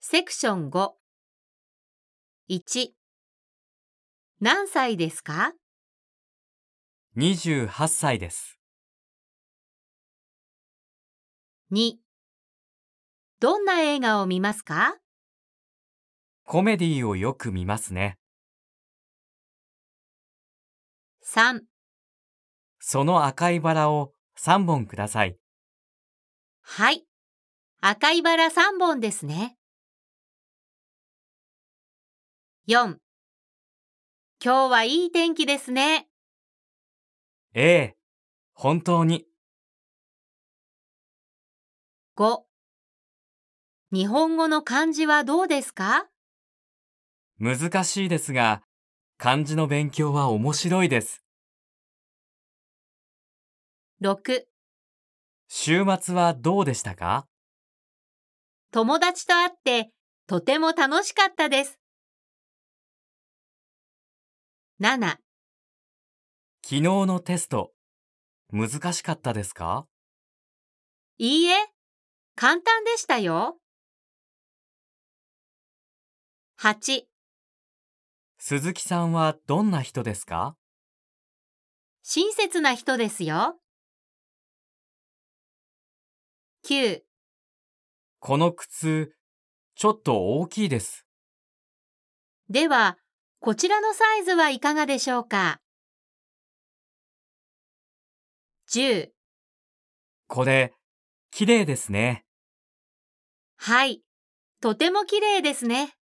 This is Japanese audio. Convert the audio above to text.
セクション5 1何歳ですか？28歳です。?2 どんな映画を見ますか？コメディをよく見ますね。?3 その赤いバラを3本ください。はい。赤いバラ3本ですね。4今日はいい天気ですね。ええ、本当に。5日本語の漢字はどうですか？難しいですが、漢字の勉強は面白いです。?6 週末はどうでしたか？友達と会ってとても楽しかったです。7昨日のテスト、難しかったですか？いいえ、簡単でしたよ。8鈴木さんはどんな人ですか？親切な人ですよ。9この靴、ちょっと大きいです。では、こちらのサイズはいかがでしょうか ?10 これ、綺麗ですね。はい、とても綺麗ですね。